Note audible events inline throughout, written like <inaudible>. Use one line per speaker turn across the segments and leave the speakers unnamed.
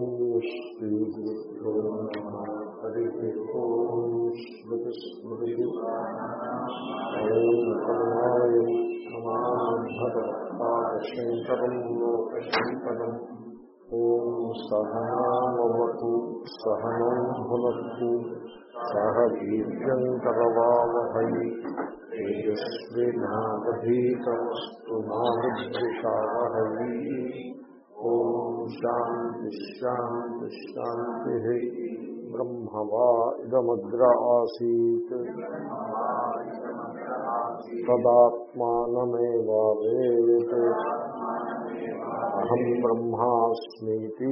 श्रीगुरुभ्यो नमः हरिः ओम् स्मृतिस्मृतिः ॐ करुणाय नमाभगवत्पादशङ्करम् लोकशङ्करम् ॐ सहनामवतु सहनौ भुनक्तु सह वीर्यङ्करवावहै तेजस्विनावधीतमस्तु माविद्विषावहै ॐ శాంతి శాంతి శాంతి బ్రహ్మ వా ఇదమగ్ర ఆసీత్ తదాత్మానమేవాత్ అహం బ్రహ్మాస్మీతి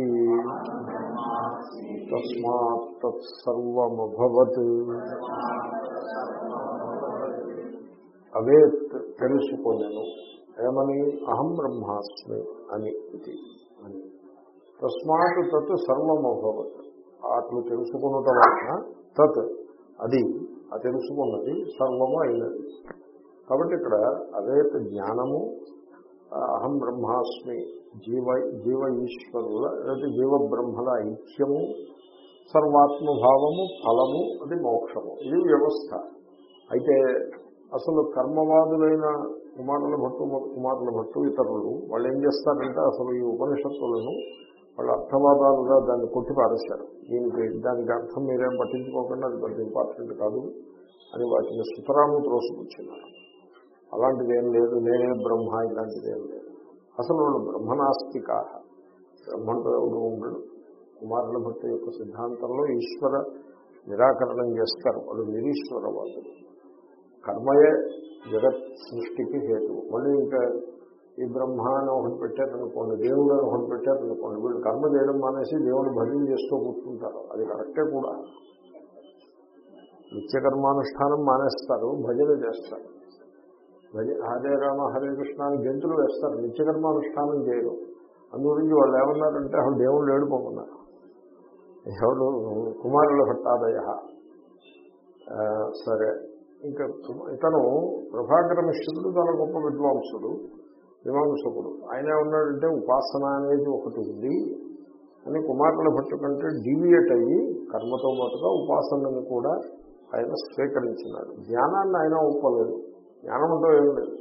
తస్మాత్సర్వమభవత్ అవేత్ తెలుసుకోలేను ఏమని అహం బ్రహ్మాస్మి అని ఇది అని తస్మాత్ తత్ సర్వమభవత్ అట్లు తెలుసుకున్నట వలన తత్ అది ఆ తెలుసుకున్నది సర్వము అయినది కాబట్టి ఇక్కడ అదే జ్ఞానము అహం బ్రహ్మాస్మి జీవ జీవ ఈశ్వరుల లేదా జీవ బ్రహ్మల ఐక్యము సర్వాత్మభావము ఫలము అది మోక్షము. ఇది వ్యవస్థ. అయితే అసలు కర్మవాదులైన కుమారుల భట్టు కుమారుల భట్టు ఇతరులు వాళ్ళు ఏం చేస్తారంటే అసలు ఈ ఉపనిషత్తులను వాళ్ళు అర్థవాదాలుగా దాన్ని కొట్టి పారేశారు. దీనికి దానికి అర్థం మీరేం పట్టించుకోకుండా అది పెద్ద ఇంపార్టెంట్ కాదు. అని వాటిని సుతరాము త్రోసుకొచ్చినారు అలాంటిది ఏం లేదు. నేనే బ్రహ్మ ఇలాంటిది ఏం లేదు. అసలు వాళ్ళు బ్రహ్మనాస్తిక. బ్రహ్మంతో ఎవడు ఉండడు. కుమారుల భక్తి యొక్క సిద్ధాంతంలో ఈశ్వర నిరాకరణం చేస్తారు. వాళ్ళు నిరీశ్వరవాదులు కర్మయే జగత్ సృష్టికి హేతు మళ్ళీ ఇంకా ఈ బ్రహ్మ అని ఒకటి పెట్టారనుకోండి దేవుడు అని ఒకటి పెట్టారనుకోండి వీళ్ళు కర్మ చేయడం మానేసి దేవుడు భజన చేస్తూ కూర్చుంటారు. అది కరెక్టే కూడా. నిత్యకర్మానుష్ఠానం మానేస్తారు భజన చేస్తారు. భజ హరే రామ హరే కృష్ణ అని గెంతులు వేస్తారు నిత్యకర్మానుష్ఠానం చేయరు. అందుగురించి వాళ్ళు ఏమన్నారంటే అసలు దేవుళ్ళు ఏడుకోమన్నారు ఎవరు? కుమారుల భట్టాదయ సరే. ఇంకా ఇతను ప్రభాకర మిశ్రుడు చాలా గొప్ప విద్వాంసుడు. మీమాంసకుడు ఆయన ఉన్నాడంటే ఉపాసన అనేది ఒకటి ఉంది. అని కుమారుల భట్టు కంటే డివియేట్ అయ్యి కర్మతో పాటుగా ఉపాసనని కూడా ఆయన స్వీకరించినాడు. జ్ఞానాన్ని ఆయన ఒప్పలేదు జ్ఞానంతో ఏం లేదు.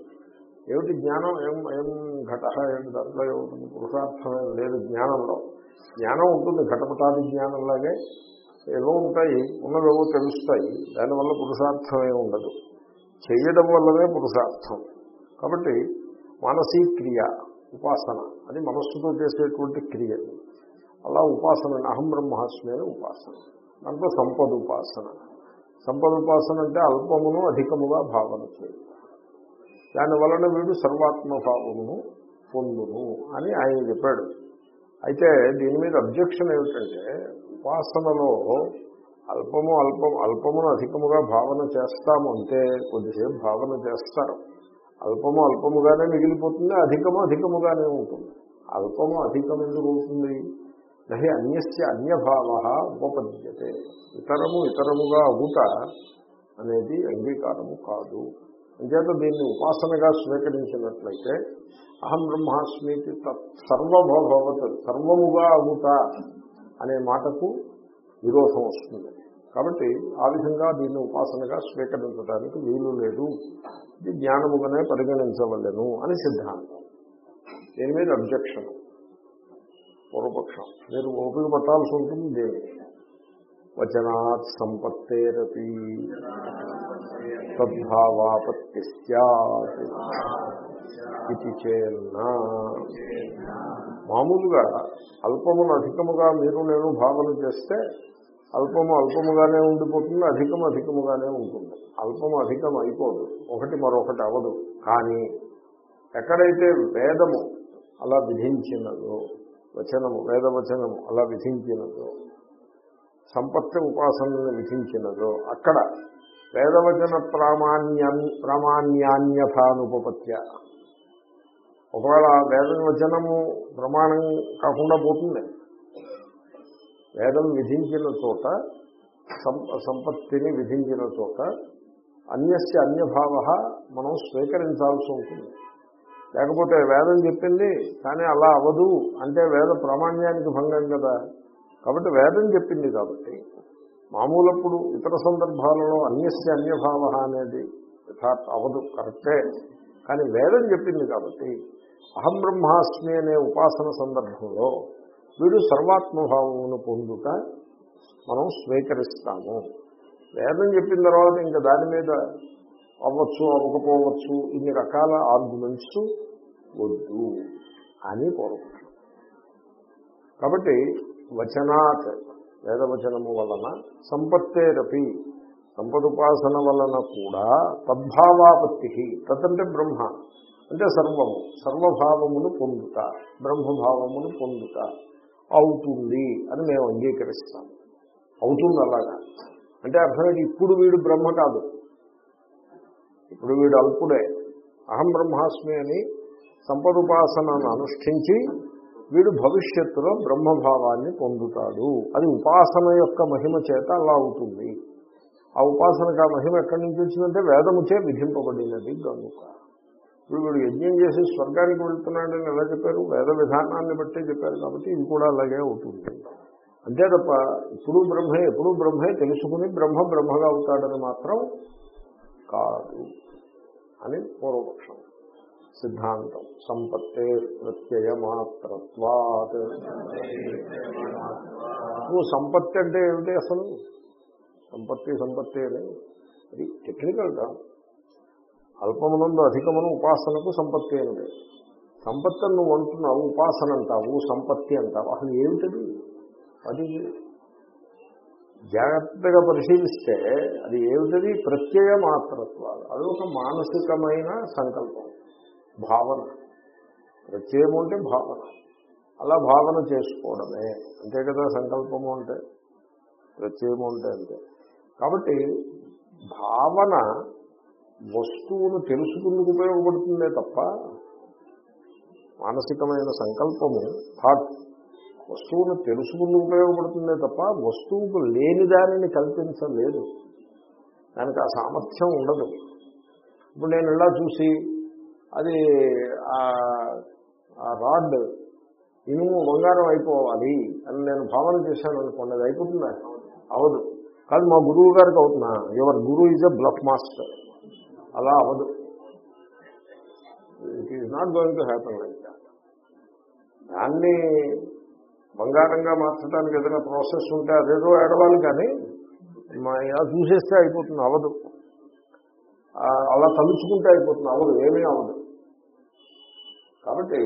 ఏమిటి జ్ఞానం? ఏం ఏం ఘట ఏమిటి దాంట్లో ఏముంటుంది పురుషార్థం ఏం లేదు జ్ఞానంలో. జ్ఞానం ఉంటుంది ఘటపటాది జ్ఞానంలాగే ఏవో ఉంటాయి ఉన్నవేవో తెలుస్తాయి. దానివల్ల పురుషార్థమే ఉండదు. చేయడం వల్లనే పురుషార్థం. కాబట్టి మానసిక క్రియ ఉపాసన. అది మనస్సుతో చేసేటువంటి క్రియ. అలా ఉపాసన అహం బ్రహ్మాస్మి అని ఉపాసన. దాంట్లో సంపద ఉపాసన. సంపద ఉపాసన అంటే అల్పమును అధికముగా భావన చేయడం. దాని వలన వీడు సర్వాత్మభావమును పొందును అని ఆయన చెప్పాడు. అయితే దీని మీద అబ్జెక్షన్ ఏమిటంటే ఉపాసనలో అల్పము అల్పం అల్పమును అధికముగా భావన చేస్తామంటే కొద్దిసేపు భావన చేస్తారు. అల్పము అల్పముగానే మిగిలిపోతుంది అధికము అధికముగానే ఉంటుంది. అల్పము అధికం ఎందుకు అవుతుంది నహి అన్యస్య అన్యభావ ఉపపద్యతే. ఇతరము ఇతరముగా అవుట అనేది అంగీకారము కాదు. అంచేత దీన్ని ఉపాసనగా స్వీకరించినట్లయితే అహం బ్రహ్మాస్మికి సర్వభవత్ సర్వముగా అవుట అనే మాటకు విరోధం వస్తుంది. కాబట్టి ఆ విధంగా దీన్ని ఉపాసనగా స్వీకరించడానికి వీలు లేదు. ఇది జ్ఞానముగానే పరిగణించవలను అని సిద్ధాంతం. దీని మీద అబ్జెక్షన్ పూర్వపక్షం. మీరు ఉపయోగపట్టాల్సి ఉంటుంది దేని వచనాత్ సంపత్తేరపి తద్భావాపత్తి సత్ ఇది చేన్నా. మామూలుగా అల్పమును అధికముగా మీరు నేను భావన చేస్తే అల్పము అల్పముగానే ఉండిపోతుంది అధికము అధికముగానే ఉంటుంది. అల్పము అధికం అయిపోదు ఒకటి మరొకటి అవదు కానీ ఎక్కడైతే వేదము అలా విధించినదో వచనము వేదవచనము అలా విధించినదో సంపత్తి ఉపాసనను విధించినదో అక్కడ వేదవచన ప్రామాణ్యా ప్రామాణ్యాన్యథానుపత్య ఒకవేళ వేదవచనము ప్రమాణం కాకుండా పోతుంది. వేదం విధించిన చోట సంపత్తిని విధించిన చోట అన్యస్య అన్యభావ మనం స్వీకరించాల్సి ఉంటుంది. లేకపోతే వేదం చెప్పింది కానీ అలా అవదు అంటే వేద ప్రామాణ్యానికి భంగం కదా. కాబట్టి వేదం చెప్పింది కాబట్టి మామూలప్పుడు ఇతర సందర్భాలలో అన్యస్య అన్యభావ అనేది యథార్థ అవదు కరెక్టే. కానీ వేదం చెప్పింది కాబట్టి అహం బ్రహ్మాస్మి అనే ఉపాసన సందర్భంలో వీడు సర్వాత్మభావమును పొందుట మనం స్వీకరిస్తాము. వేదం చెప్పిన తర్వాత ఇంకా దాని మీద అవ్వచ్చు అవ్వకపోవచ్చు ఇన్ని రకాల ఆర్గ్యుమెంట్స్ వద్దు అని కోరుకుంటున్నాం కాబట్టి వచనాత్ వేదవచనము వలన సంపత్తేరపి సంపదుపాసన వలన కూడా తద్భావాపత్తి తదంటే బ్రహ్మ అంటే సర్వము సర్వభావమును పొందుతా బ్రహ్మభావమును పొందుత అవుతుంది అని మేము అంగీకరిస్తాం. అవుతుంది అలాగా. అంటే అర్థమైంది ఇప్పుడు వీడు బ్రహ్మ కాదు. ఇప్పుడు వీడు అల్పుడే. అహం బ్రహ్మాస్మి అని సంపదుపాసనను అనుష్ఠించి వీడు భవిష్యత్తులో బ్రహ్మభావాన్ని పొందుతాడు. అది ఉపాసన యొక్క మహిమ చేత అలా అవుతుంది. ఆ ఉపాసనకు ఆ మహిమ ఎక్కడి నుంచి వచ్చిందంటే వేదముచే విధింపబడినది గనుక. ఇప్పుడు వీడు యజ్ఞం చేసి స్వర్గానికి వెళ్తున్నాడని ఎలా చెప్పారు? వేద విధానాన్ని బట్టే చెప్పారు కాబట్టి ఇది కూడా అలాగే అవుతుంది. అంతే తప్ప ఇప్పుడు బ్రహ్మే ఎప్పుడు బ్రహ్మే తెలుసుకుని బ్రహ్మ బ్రహ్మగా అవుతాడని మాత్రం కాదు అని పూర్వపక్షం. సిద్ధాంతం. సంపత్తే ప్రత్యయమాత్రత్వాత్. నువ్వు సంపత్తి అంటే ఏమిటి అసలు? సంపత్తి సంపత్తి అని అది టెక్నికల్గా అల్పమునందు అధికమును ఉపాసనకు సంపత్తి అనేది సంపత్తిని నువ్వు అంటున్నావు ఉపాసన అంటావు సంపత్తి అంటావు. అసలు ఏమిటది? అది జాగ్రత్తగా పరిశీలిస్తే అది ఏమిటది? ప్రత్యయ మాత్రత్వాలు అది ఒక మానసికమైన సంకల్పం. భావన. ప్రత్యయము అంటే భావన. అలా భావన చేసుకోవడమే. అంతే కదా సంకల్పము అంటే? ప్రత్యయము అంటే అంతే. కాబట్టి భావన వస్తువును తెలుసుకుందుకు ఉపయోగపడుతుందే తప్ప మానసికమైన సంకల్పము థాట్ వస్తువును తెలుసుకుందుకు ఉపయోగపడుతుందే తప్ప వస్తువుకు లేని దానిని కల్పించలేదు. దానికి ఆ సామర్థ్యం ఉండదు. ఇప్పుడు నేను ఇలా చూసి అది ఆ రాడ్ ఇనుము బంగారం అయిపోవాలి అని నేను భావన చేశాను అనుకోండి అది అయిపోతుందా? అవదు కాదు మా గురువు గారికి అవుతున్నా. Your guru is a bluff master. అలా అవదు it is not going to happen like that దాన్ని బంగారంగా మార్చడానికి ఏదైనా ప్రాసెస్ ఉంటే అదేదో ఏడవాలి కానీ మా ఇలా చూసేస్తే అయిపోతుంది అవదు అలా తలుచుకుంటే అయిపోతుంది అవదు ఏమీ అవదు కాబట్టి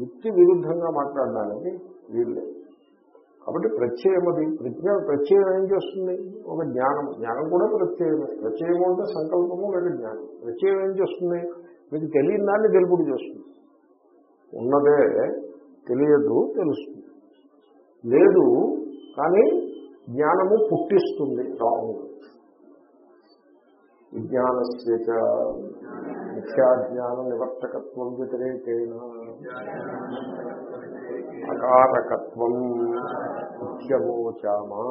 యుక్తి విరుద్ధంగా మాట్లాడడానికి వీళ్ళు కాబట్టి ప్రత్యయం అది. ప్రజ్ఞ ప్రత్యయం ఏం చేస్తుంది? ఒక జ్ఞానం. జ్ఞానం కూడా ప్రత్యయమే. ప్రత్యయము అంటే సంకల్పము లేదా జ్ఞానం. ప్రత్యయం ఏం చేస్తుంది? మీకు తెలియని దాన్ని తెలుపుడు చేస్తుంది. ఉన్నదే తెలియదు తెలుస్తుంది. లేదు కానీ జ్ఞానము పుట్టిస్తుంది. రాంగ్ విజ్ఞానస్య మిథ్యాజ్ఞాన నివర్తకత్వం వ్యతిరేకేణ. అకారకత్వం ముఖ్యమోచామా?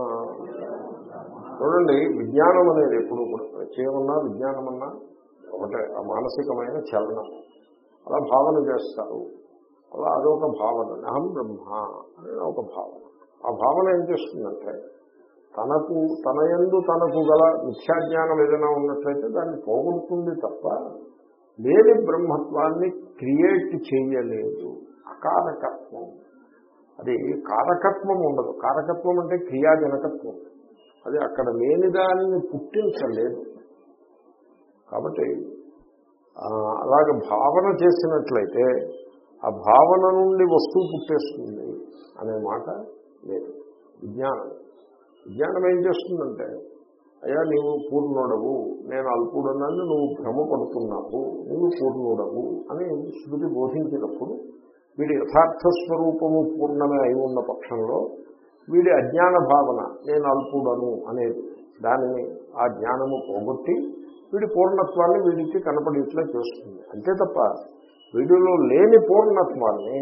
చూడండి విజ్ఞానం అనేది ఎప్పుడు చేయమన్నా విజ్ఞానమన్నా ఒకటే ఆ మానసికమైన చలనం. అలా భావన చేస్తారు. అలా అదొక భావన. అహం బ్రహ్మ అనేది ఒక భావన. ఆ భావన ఏం చేస్తుందంటే తనకు తన ఎందు తనకు గల మిథ్యాజ్ఞానం ఏదైనా ఉన్నట్లయితే దాన్ని పోగొడుతుంది తప్ప లేని బ్రహ్మత్వాన్ని క్రియేట్ చేయలేదు. అకారకత్వం. అది కారకత్వం ఉండదు. కారకత్వం అంటే క్రియాజనకత్వం. అది అక్కడ లేని దానిని పుట్టించలేదు. కాబట్టి అలాగే భావన చేసినట్లయితే ఆ భావన నుండి వస్తువు పుట్టేస్తుంది అనే మాట లేదు. విజ్ఞానం. విజ్ఞానం ఏం చేస్తుందంటే అయ్యా నీవు పూర్ణుడవు నేను అల్పుడనని నువ్వు భ్రమపడుతున్నావు నువ్వు పూర్ణుడవు అని శృతి బోధించినప్పుడు వీడి యథార్థ స్వరూపము పూర్ణమే అయి ఉన్న పక్షంలో వీడి అజ్ఞాన భావన నేను అల్పుడను అనేది దానిని ఆ జ్ఞానము పోగొట్టి వీడి పూర్ణత్వాన్ని వీడికి కనపడేట్లా చేస్తుంది. అంతే తప్ప వీడిలో లేని పూర్ణత్వాన్ని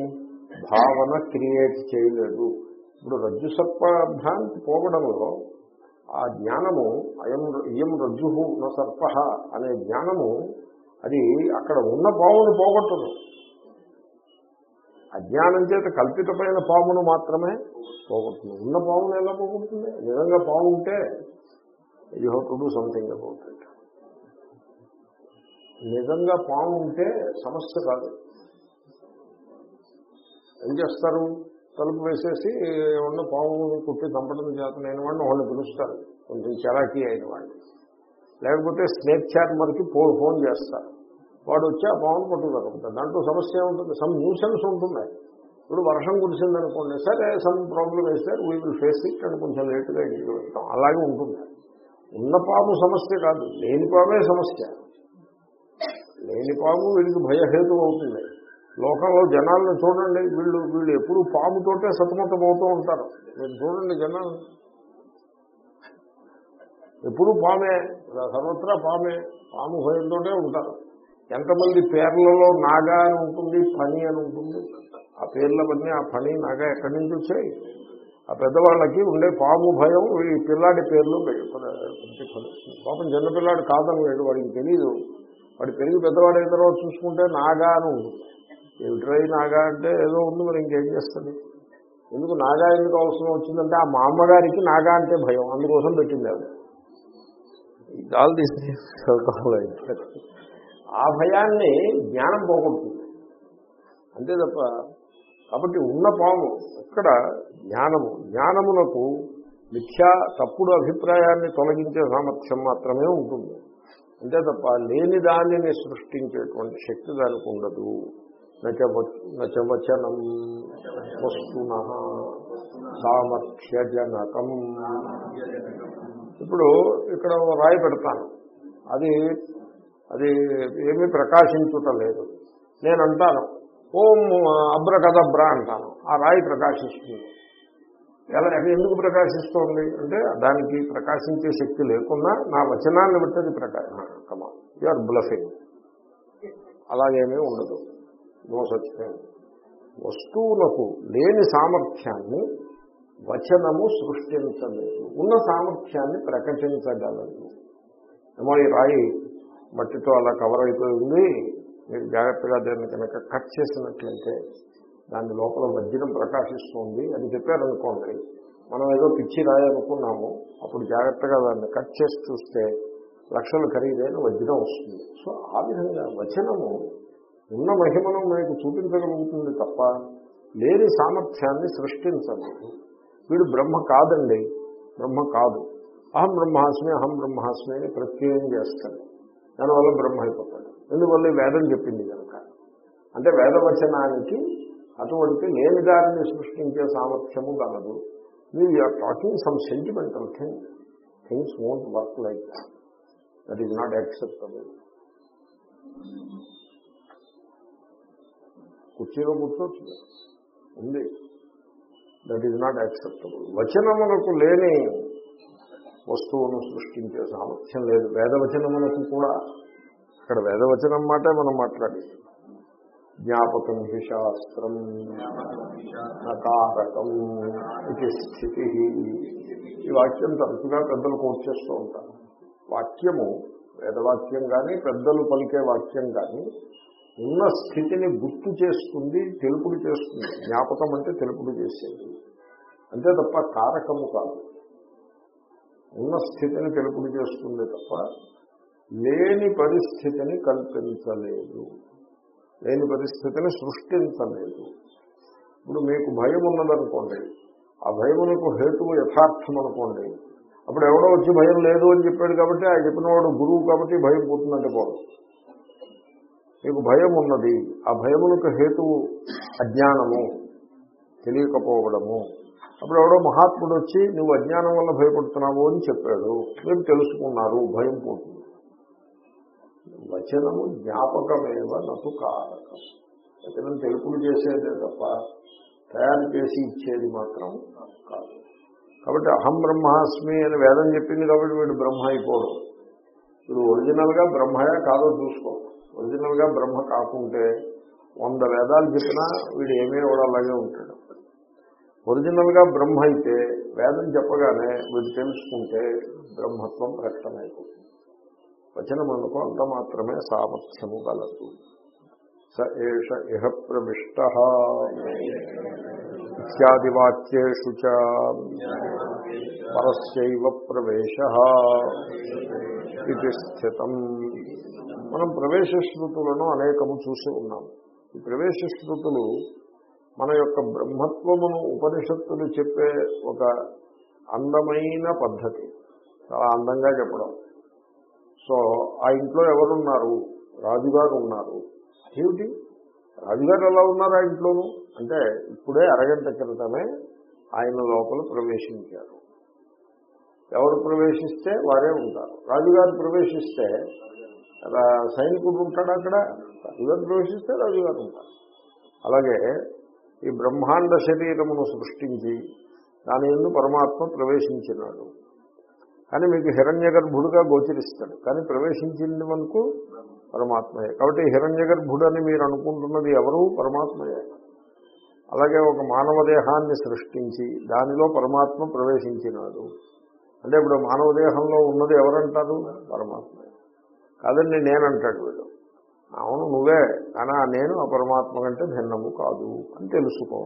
భావన క్రియేట్ చేయలేదు. ఇప్పుడు రజ్జు సర్పభ్రాంతి పోవడంలో ఆ జ్ఞానము అయం ఇయం రజ్జు న సర్ప అనే జ్ఞానము అది అక్కడ ఉన్న భావుని పోగొట్టదు. అజ్ఞానం చేత కల్పితమైన పామును మాత్రమే పోగొడుతుంది ఉన్న పామును ఎలా పోగొడుతుంది నిజంగా పాము ఉంటే you have to do something about it. నిజంగా పాము ఉంటే సమస్య కాదు. ఏం చేస్తారు? తలుపు వేసేసి ఉన్న పాముని కుట్టి చంపడం చేత నేను వాడిని వాళ్ళు పిలుస్తారు. కొంచెం చరాకీ అయిన వాడిని. లేకపోతే స్నేక్ చార్మర్కి ఫోన్ ఫోన్ చేస్తారు. వాడు వచ్చి ఆ పామును పట్టుకుదలుగుతాడు దాంట్లో సమస్య ఉంటుంది సమ్ న్యూసెన్స్ ఉంటుంది ఇప్పుడు వర్షం కురిసిందనుకోండి సరే సమ్ ప్రాబ్లం వేస్తే వీ విల్ ఫేస్ ఇట్ అని కొంచెం లేటుగా ఇంటికి వెళ్తాం. అలాగే ఉంటుంది. ఉన్న పాము సమస్య కాదు లేని పామే సమస్య. లేని పాము వీడికి భయహేతు అవుతుంది. లోకంలో జనాలను చూడండి వీళ్ళు వీళ్ళు ఎప్పుడు పాముతోటే సతమతం అవుతూ ఉంటారు. మీరు చూడండి జనాలు. ఎప్పుడు పామే సర్వత్రా పామే పాము భయంతోటే ఉంటారు. ఎంతమంది పేర్లలో నాగా అని ఉంటుంది పని అని ఉంటుంది? ఆ పేర్లవన్నీ ఆ పని నాగా ఎక్కడి నుంచి వచ్చాయి? ఆ పెద్దవాళ్ళకి ఉండే పాము భయం ఈ పిల్లాడి పేర్లు పాపం చిన్నపిల్లాడు కాదని లేడు వాడికి తెలీదు. వాడి పెరిగి పెద్దవాడు తర్వాత చూసుకుంటే నాగా అని ఉంటుంది ఏమిట్రై నాగా అంటే? ఏదో ఉంది మరి ఇంకేం చేస్తుంది ఎందుకు నాగా ఎందుకు అవసరం వచ్చిందంటే ఆ మా అమ్మగారికి నాగా అంటే భయం అందుకోసం పెట్టింది ఆవిడ. ఆల్ దీస్ ఆ భయాన్ని జ్ఞానం పోగొడుతుంది. అంతే తప్ప కాబట్టి ఉన్న పాము ఇక్కడ జ్ఞానము. జ్ఞానమునకు మిథ్యా తప్పుడు అభిప్రాయాన్ని తొలగించే సామర్థ్యం మాత్రమే ఉంటుంది. అంతే తప్ప లేని దానిని సృష్టించేటువంటి శక్తి దానికి ఉండదు. నచవచనం వస్తున సామర్థ్యజనకం. ఇప్పుడు ఇక్కడ రాయి పెడతాను. అది అది ఏమీ ప్రకాశించుట లేదు. నేను అంటాను ఓం అబ్రకదబ్ర అంటాను ఆ రాయి ప్రకాశిస్తుంది. ఎలా ఎందుకు ప్రకాశిస్తోంది? అంటే దానికి ప్రకాశించే శక్తి లేకుండా నా వచనాన్ని బట్టి అది ప్రకాశం కమా ఆర్ బ్లఫింగ్ అలాగేమీ ఉండదు. నో సచ్ వస్తువులకు లేని సామర్థ్యాన్ని వచనము సృష్టించలేదు. ఉన్న సామర్థ్యాన్ని ప్రకటించగలదు. ఏమో ఈ రాయి మట్టితో అలా కవర్ అయిపోయి ఉంది మీరు జాగ్రత్తగా దాన్ని కనుక కట్ చేసినట్లయితే దాని లోపల వజ్రం ప్రకాశిస్తుంది అని చెప్పారనుకోండి మనం ఏదో పిచ్చి రాయనుకున్నాము అప్పుడు జాగ్రత్తగా దాన్ని కట్ చేసి చూస్తే లక్షలు ఖరీదైన వజ్రం వస్తుంది. సో ఆ విధంగా వచనము ఉన్న మహిమను మీకు చూపించగలుగుతుంది తప్ప లేని సామర్థ్యాన్ని సృష్టించలేదు వీడు బ్రహ్మ కాదండి బ్రహ్మ కాదు. అహం బ్రహ్మాస్మి అహం బ్రహ్మాస్మి అని ప్రత్యయం చేస్తాడు. దానివల్ల బ్రహ్మ అయిపోతాడు. ఎందువల్ల వేదం చెప్పింది కనుక? అంటే వేదవచనానికి అటువంటి లేని దారిని సృష్టించే సామర్థ్యము కలదు. మీరు you're talking some sentimental thing. Things won't work like that. That is not acceptable. కుర్చీలో కూర్చోవచ్చు ఉంది. That is not acceptable. వచనములకు లేని వస్తువును సృష్టించే సామర్థ్యం లేదు. వేదవచనమునకు కూడా ఇక్కడ వేదవచనం మాటే మనం మాట్లాడేది. జ్ఞాపకం హి శాస్త్రం నకారకం ఇది స్థితి. ఈ వాక్యం తరచుగా పెద్దలు కోట్ చేస్తూ ఉంటారు. వాక్యము వేదవాక్యం కానీ పెద్దలు పలికే వాక్యం కానీ ఉన్న స్థితిని గుర్తు చేస్తుంది తెలుపుడు చేస్తుంది. జ్ఞాపకం అంటే తెలుపుడు చేసేది. అంతే తప్ప కారకము కాదు. ఉన్న స్థితిని తెలుపుడు చేస్తుంది తప్ప లేని పరిస్థితిని కల్పించలేదు. లేని పరిస్థితిని సృష్టించలేదు. ఇప్పుడు మీకు భయం ఉన్నదనుకోండి. ఆ భయమునకు హేతువు యథార్థం అనుకోండి అప్పుడు ఎవడో వచ్చి భయం లేదు అని చెప్పాడు కాబట్టి ఆ చెప్పినవాడు గురువు కాబట్టి భయం పోతుందంటే పోదు. మీకు భయం ఉన్నది. ఆ భయమునకు హేతువు అజ్ఞానము. తెలియకపోవడము. అప్పుడు ఎవడో మహాత్ముడు వచ్చి నువ్వు అజ్ఞానం వల్ల భయపడుతున్నావు అని చెప్పాడు. మీరు తెలుసుకున్నారు భయం పోతుంది. వచనము జ్ఞాపకమేవ నటు కారకం. వచనం తెలుపులు చేసేదే తప్ప తయారు చేసి ఇచ్చేది మాత్రం కాదు. కాబట్టి అహం బ్రహ్మాస్మి అని వేదం చెప్పింది కాబట్టి వీడు బ్రహ్మ అయిపోవడం వీడు ఒరిజినల్గా బ్రహ్మయా కాదో చూసుకో. ఒరిజినల్గా బ్రహ్మ కాకుంటే వంద వేదాలు చెప్పినా వీడు ఏమీ కూడా అలాగే ఉంటాడు. ఒరిజినల్గా బ్రహ్మ అయితే వేదం చెప్పగానే వీడు తెలుసుకుంటే బ్రహ్మత్వం ప్రకటన అయిపోతుంది వచనమునకు అంత మాత్రమే సామర్థ్యము గలదు. స ఏష ఇహ ప్రవిష్ట ఇత్యాదివాక్యేషు చ ప్రవేశ ఇది స్థితం. మనం ప్రవేశ శృతులను అనేకము చూసి ఉన్నాము ఈ ప్రవేశ శృతులు మన యొక్క బ్రహ్మత్వమును ఉపనిషత్తులు చెప్పే ఒక అందమైన పద్ధతి. చాలా అందంగా చెప్పడం. సో ఆ ఇంట్లో ఎవరున్నారు? రాజుగారు ఉన్నారు. ఏమిటి? రాజుగారు ఎలా ఉన్నారు ఆ ఇంట్లోనూ? అంటే ఇప్పుడే అరగంట క్రితమే ఆయన లోపల ప్రవేశించారు. ఎవరు ప్రవేశిస్తే వారే ఉంటారు. రాజుగారు ప్రవేశిస్తే రా- సైనికుడు ఉంటాడు అక్కడ? రాజుగారు ప్రవేశిస్తే రాజుగారు ఉంటారు. అలాగే ఈ బ్రహ్మాండ శరీరమును సృష్టించి దాని ఎందు పరమాత్మ ప్రవేశించినాడు. కానీ మీకు హిరణ్య గర్భుడుగా గోచరిస్తాడు. కానీ ప్రవేశించింది మనకు పరమాత్మయే. కాబట్టి హిరణ్య గర్భుడు అని మీరు అనుకుంటున్నది ఎవరు? పరమాత్మయే. అలాగే ఒక మానవ దేహాన్ని సృష్టించి దానిలో పరమాత్మ ప్రవేశించినాడు. అంటే ఇప్పుడు మానవ దేహంలో ఉన్నది ఎవరంటారు? పరమాత్మ కాదండి నేనంటాడు వీడు. అవును నువ్వే. కానీ నేను ఆ పరమాత్మ కంటే భిన్నము కాదు అని తెలుసుకో.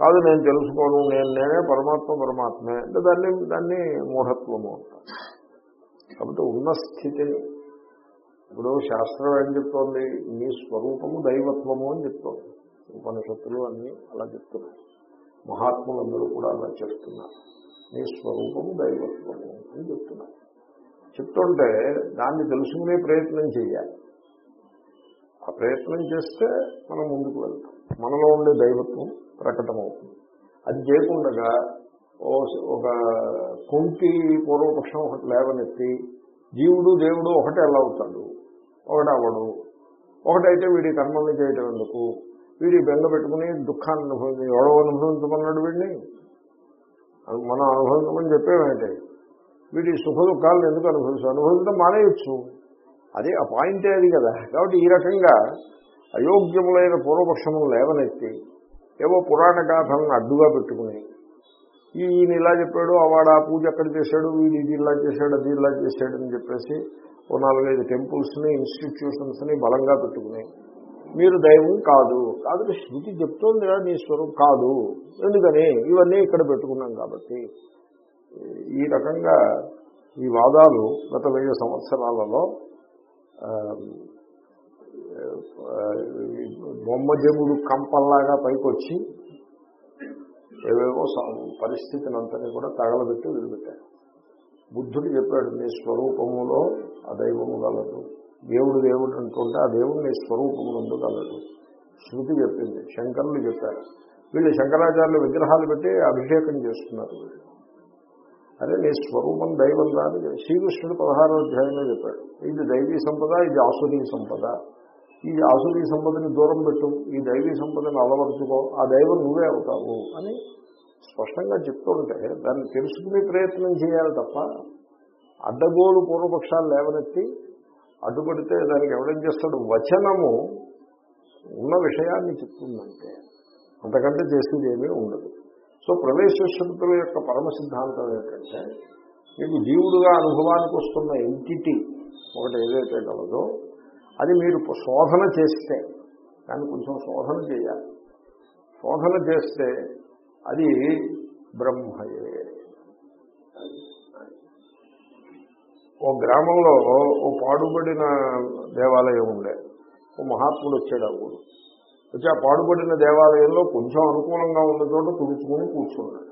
కాదు నేను తెలుసుకోను నేను నేనే పరమాత్మ పరమాత్మే. అంటే దాన్ని దాన్ని మూఢత్వము అంటారు. కాబట్టి ఉన్న స్థితిని ఇప్పుడు శాస్త్రం ఏం చెప్తోంది? నీ స్వరూపము దైవత్వము అని చెప్తోంది. ఉపనిషత్తులు అన్నీ అలా చెప్తున్నారు మహాత్ములందరూ కూడా అలా చెప్తున్నారు. నీ స్వరూపము దైవత్వము అని చెప్తున్నారు. చెప్తుంటే దాన్ని తెలుసుకునే ప్రయత్నం చేయాలి. ఆ ప్రయత్నం చేస్తే మనం ముందుకు వెళ్తాం. మనలో ఉండే దైవత్వం ప్రకటమవుతుంది. అది చేయకుండా ఓ ఒక కుంటి పూర్వపక్షం ఒకటి లేవనెత్తి జీవుడు దేవుడు ఒకటే ఎలా అవుతాడు. ఒకటి అవ్వడు. ఒకటైతే వీడి కర్మల్ని చేయటం ఎందుకు? వీడి బెంగ పెట్టుకుని దుఃఖాన్ని అనుభవించి ఎవడో అనుభవించమన్నాడు వీడిని? అది మనం అనుభవించమని చెప్పేమేంటి వీడి సుఖ దుఃఖాలను ఎందుకు అనుభవిస్తాం అనుభవించడం మానేయచ్చు. అది ఆ పాయింటే అది కదా. కాబట్టి ఈ రకంగా అయోగ్యములైన పూర్వపక్షములు లేవనెత్తి ఏవో పురాణ గాథలను అడ్డుగా పెట్టుకుని ఈయన ఇలా చెప్పాడు అవాడు ఆ పూజ అక్కడ చేశాడు వీడు ఇది ఇలా చేశాడు అది ఇలా చేశాడు అని చెప్పేసి ఓ నాలుగైదు టెంపుల్స్ని ఇన్స్టిట్యూషన్స్ని బలంగా పెట్టుకుని మీరు దైవం కాదు. కాదు శృతి చెప్తోంది కదా నీ స్వరూపం కాదు. ఎందుకని? ఇవన్నీ ఇక్కడ పెట్టుకున్నాం కాబట్టి. ఈ రకంగా ఈ వాదాలు గత వెయ్యి సంవత్సరాలలో బొమ్మజముడు కంపల్లాగా పైకొచ్చి ఏవేవో పరిస్థితిని అంతని కూడా తగలబెట్టి వదిలిపెట్టాడు. బుద్ధుడు చెప్పాడు నీ స్వరూపములో ఆ దైవము గలదు. దేవుడు దేవుడు అంటుంటే ఆ దేవుడు నీ స్వరూపమునందు గలదు శృతి చెప్పింది శంకరులు చెప్పారు. వీళ్ళు శంకరాచార్యులు విగ్రహాలు పెట్టి అభిషేకం చేస్తున్నారు వీళ్ళు. అదే నీ స్వరూపం దైవం రాని శ్రీకృష్ణుడు పదహారో అధ్యాయంలో చెప్పాడు ఇది దైవీ సంపద ఇది ఆసురీ సంపద. ఈ ఆసురీ సంపదని దూరం పెట్టు ఈ దైవీ సంపదను అలవరుచుకో ఆ దైవం నువ్వే అవుతావు అని స్పష్టంగా చెప్తుంటే దాన్ని తెలుసుకునే ప్రయత్నం చేయాలి తప్ప అడ్డగోలు పూర్వపక్షాలు లేవనెత్తి అడ్డుపడితే దానికి ఎవడం చేస్తాడు? వచనము ఉన్న విషయాన్ని చెప్తుందంటే అంతకంటే చేసేది ఏమీ ఉండదు. సో ప్రవేశ యొక్క పరమ సిద్ధాంతం ఏంటంటే మీకు జీవుడుగా అనుభవానికి వస్తున్న ఎంటిటీ ఒకటి ఏదైతే కలదో అది మీరు శోధన చేస్తే దాన్ని కొంచెం శోధన చేయాలి. శోధన చేస్తే అది బ్రహ్మయే. ఓ గ్రామంలో ఓ పాడుబడిన దేవాలయం ఉండే. ఓ మహాత్ముడు వచ్చాడు ఆ ఊరు. వచ్చి ఆ పాడుబడిన దేవాలయంలో కొంచెం అనుకూలంగా ఉన్న చోట తుడుచుకుని కూర్చున్నాడు.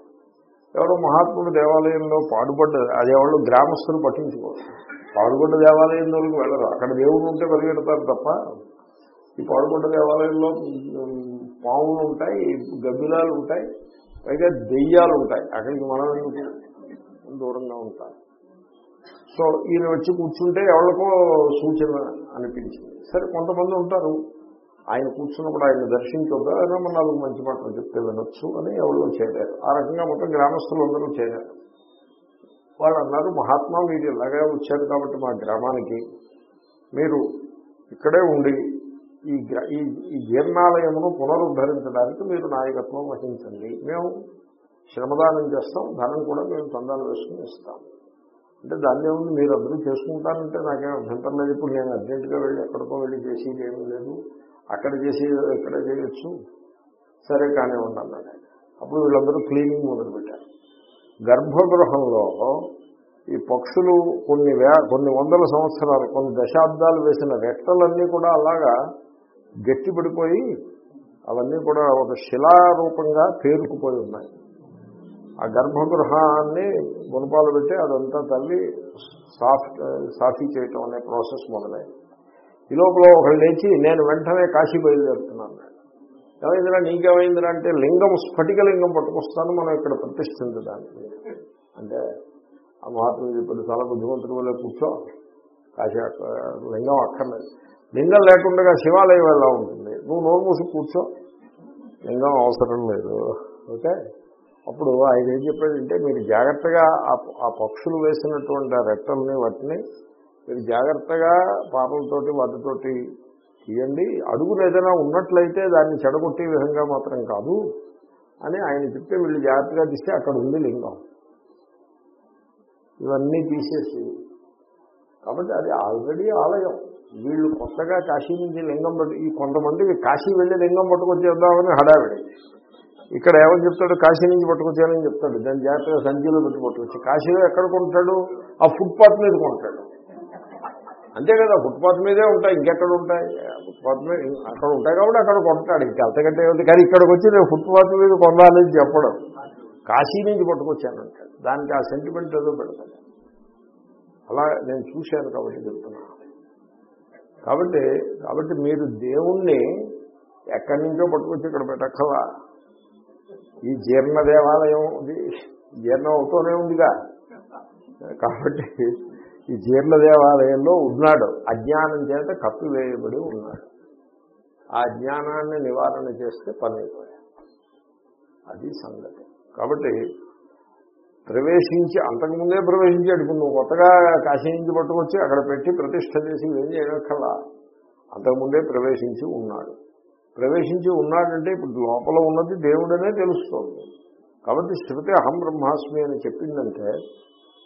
ఎవరో మహాత్ముడు దేవాలయంలో పాడుపడ్డ అదేవాళ్ళు గ్రామస్తులు పాడుగొండ దేవాలయం దేవాలయంలోకి వెళ్ళరు. అక్కడ దేవుడు ఉంటే పరిగెడతారు తప్ప ఈ పాడుగొండ దేవాలయంలో పాములు ఉంటాయి గబ్బిలాలు ఉంటాయి పైగా దెయ్యాలు ఉంటాయి. అక్కడికి మనం దూరంగా ఉంటాం? సో ఈయన వచ్చి కూర్చుంటే ఎవరికో సూచన అనిపించింది. సరే కొంతమంది ఉంటారు. ఆయన కూర్చున్నప్పుడు ఆయన దర్శించొద్దా? ఏదో నాలుగు మంచి మాటలు చెప్తే వినొచ్చు అని ఎవరో చేరారు. ఆ రకంగా మొత్తం గ్రామస్తులు అందరూ చేరారు. వాళ్ళు అన్నారు మహాత్మా మీరు ఇలాగే వచ్చారు కాబట్టి మా గ్రామానికి మీరు ఇక్కడే ఉండి ఈ ఈ జీర్ణాలయమును పునరుద్ధరించడానికి మీరు నాయకత్వం వహించండి. మేము శ్రమదానం చేస్తాం ధనం కూడా మేము చందాలు వేసుకుని ఇస్తాం. అంటే దాన్ని ఏముంది మీరు అందరూ చేసుకుంటారంటే నాకేం అభ్యంతరం లేదు. ఇప్పుడు నేను అర్జెంటుగా వెళ్ళి ఎక్కడికో వెళ్ళి చేసేది ఏమీ లేదు. అక్కడ చేసి ఎక్కడ చేయొచ్చు? సరే కానీ ఉండాలి అప్పుడు వీళ్ళందరూ క్లీనింగ్ మొదలుపెట్టారు. గర్భగృహంలో ఈ పక్షులు కొన్ని వే కొన్ని వందల సంవత్సరాలు కొన్ని దశాబ్దాలు వేసిన రెట్టలన్నీ కూడా అలాగా గట్టిపడిపోయి అవన్నీ కూడా ఒక శిలారూపంగా పేరుకుపోయి ఉన్నాయి. ఆ గర్భగృహాన్ని గుణపాలు పెట్టి అదంతా తల్లి సాఫ్ట్ సాఫీ చేయటం అనే ప్రాసెస్ మొదలైంది. ఈ లోపల ఒకళ్ళు లేచి నేను వెంటనే కాశీ బయలుదేరుతున్నాను. ఏమైందిరా నీకేమైందిరా అంటే లింగం స్ఫటిక లింగం పట్టుకొస్తాను మనం ఇక్కడ ప్రతిష్ఠించడానికి అంటే ఆ మహాత్ముడు ఇప్పుడు చాలా బుద్ధిమంతుడు వల్ల కూర్చో కాశీ లింగం అక్కర్లేదు. లింగం లేకుండా శివాలయం ఎలా ఉంటుంది? నువ్వు నోరు మూసి కూర్చో లింగం అవసరం లేదు. ఓకే? అప్పుడు ఆయన ఏం చెప్పాడంటే మీరు జాగ్రత్తగా ఆ- ఆ పక్షులు వేసినటువంటి ఆ రెట్టల్ని వాటిని మీరు జాగ్రత్తగా పాపలతోటి వాటితోటి తీయండి. అడుగులు ఏదైనా ఉన్నట్లయితే దాన్ని చెడగొట్టే విధంగా మాత్రం కాదు అని ఆయన చెప్తే వీళ్ళు జాగ్రత్తగా తీస్తే అక్కడ ఉంది లింగం. ఇవన్నీ తీసేసి. కాబట్టి అది ఆల్రెడీ ఆలయం. వీళ్ళు కొత్తగా కాశీ నుంచి లింగం పట్టు ఈ కొంతమందికి కాశీ వెళ్ళి లింగం పట్టుకొచ్చేద్దామని హడావిడి. ఇక్కడ ఏమని చెప్తాడు? కాశీ నుంచి పట్టుకొచ్చానని చెప్తాడు. దాన్ని జాగ్రత్తగా సంచిలో పెట్టి పట్టుకొచ్చి కాశీలో ఎక్కడ కొంటాడు? ఆ ఫుట్పాత్ మీద కొంటాడు. అంతే కదా ఫుట్పాత్ మీదే ఉంటాయి ఇంకెక్కడ ఉంటాయి? ఫుట్పాత్ మీద అక్కడ ఉంటాయి కాబట్టి అక్కడ కొంటాడు. ఇంకా అంతకంటే ఏమిటి కానీ ఇక్కడికి వచ్చి నేను ఫుట్పాత్ మీద కొనాలని చెప్పడం. కాశీ నుంచి పట్టుకొచ్చానంటాడు దానికి ఆ సెంటిమెంట్ ఏదో పెడతాడు అలా నేను చూశాను కాబట్టి చెప్తున్నాను. కాబట్టి కాబట్టి మీరు దేవుణ్ణి ఎక్కడి నుంచో పట్టుకొచ్చి ఇక్కడ పెట్టక్కలా ఈ జీర్ణ దేవాలయం ఇది జీర్ణం అవుతూనే ఉందిగా. కాబట్టి ఈ జీర్ణ దేవాలయంలో ఉన్నాడు. అజ్ఞానం చేత కప్పివేయబడి ఉన్నాడు. ఆ అజ్ఞానాన్ని నివారణ చేస్తే పని అయిపోయాడు అది సంగతి. కాబట్టి ప్రవేశించి అంతకుముందే ప్రవేశించాడు. ఇప్పుడు నువ్వు కొత్తగా కాశీ నుంచి పట్టుకొచ్చి అక్కడ పెట్టి ప్రతిష్ట చేసి ఏం చేయక్కర్లా? అంతకుముందే ప్రవేశించి ఉన్నాడు. ప్రవేశించి ఉన్నాడంటే ఇప్పుడు లోపల ఉన్నది దేవుడనే తెలుస్తోంది. కాబట్టి శృతి అహం బ్రహ్మాస్మి అని చెప్పిందంటే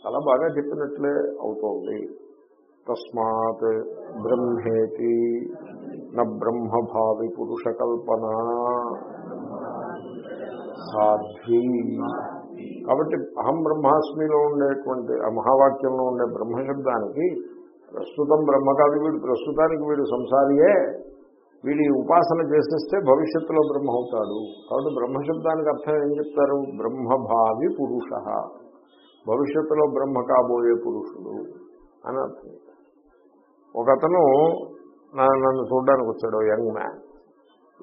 చాలా బాగా చెప్పినట్లే అవుతోంది. తస్మాత్ బ్రహ్మేతి న బ్రహ్మభావి పురుష కల్పన సాధ్వి. కాబట్టి అహం బ్రహ్మాస్మిలో ఉండేటువంటి ఆ మహావాక్యంలో ఉండే బ్రహ్మశబ్దానికి ప్రస్తుతం బ్రహ్మ కాదు వీడు ప్రస్తుతానికి వీడు సంసారియే. వీడి ఉపాసన చేసేస్తే భవిష్యత్తులో బ్రహ్మ అవుతాడు. కాబట్టి బ్రహ్మశబ్దానికి అర్థం ఏం చెప్తారు? బ్రహ్మభావి పురుష. భవిష్యత్తులో బ్రహ్మ కాబోయే పురుషుడు అని అర్థం. ఒకతను నా- నన్ను చూడడానికి వచ్చాడు young man.